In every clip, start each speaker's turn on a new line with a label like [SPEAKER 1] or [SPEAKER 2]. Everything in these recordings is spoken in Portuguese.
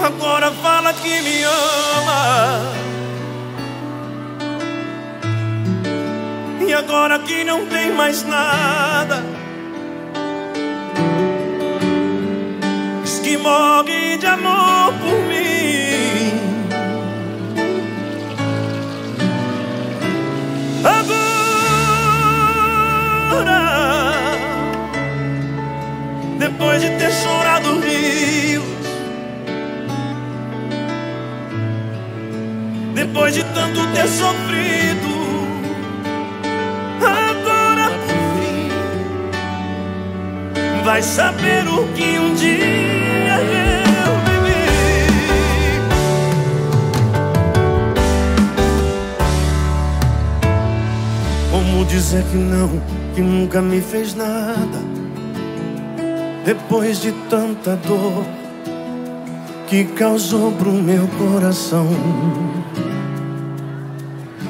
[SPEAKER 1] Agora fala que me ama. E agora que não tem mais nada. Diz que morre de amor por mim. Depois de tanto ter sofrido, agora por fim vai saber o que um dia eu vivi. Como dizer que não, que nunca me fez nada, depois de tanta dor que causou pro meu coração.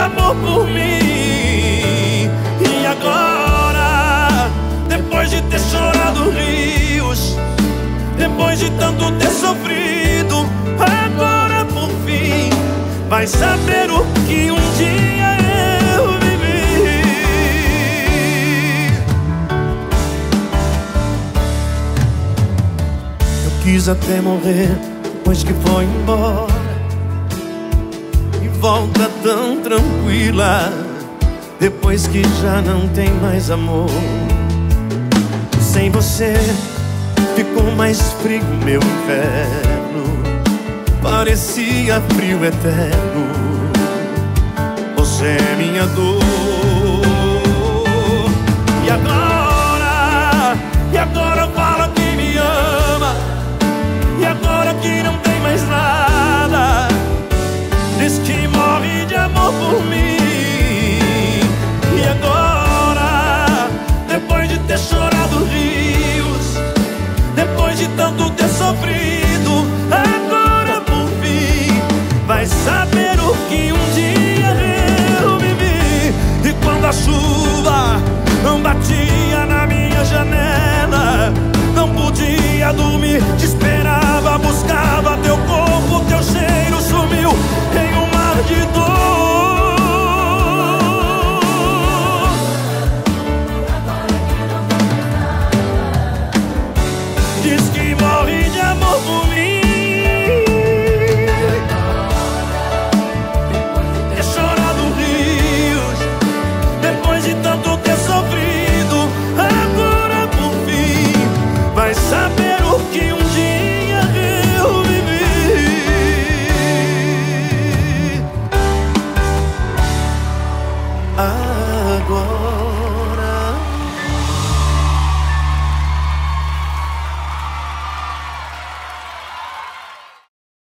[SPEAKER 1] amor por mim. E agora, depois de ter chorado rios, depois de tanto ter sofrido, agora por fim vai saber o que um dia eu vivi. Eu quis até morrer depois que foi embora volta tão tranquila depois que já não tem mais amor. Sem você ficou mais frio meu inverno, parecia frio eterno. Você é minha dor. E agora,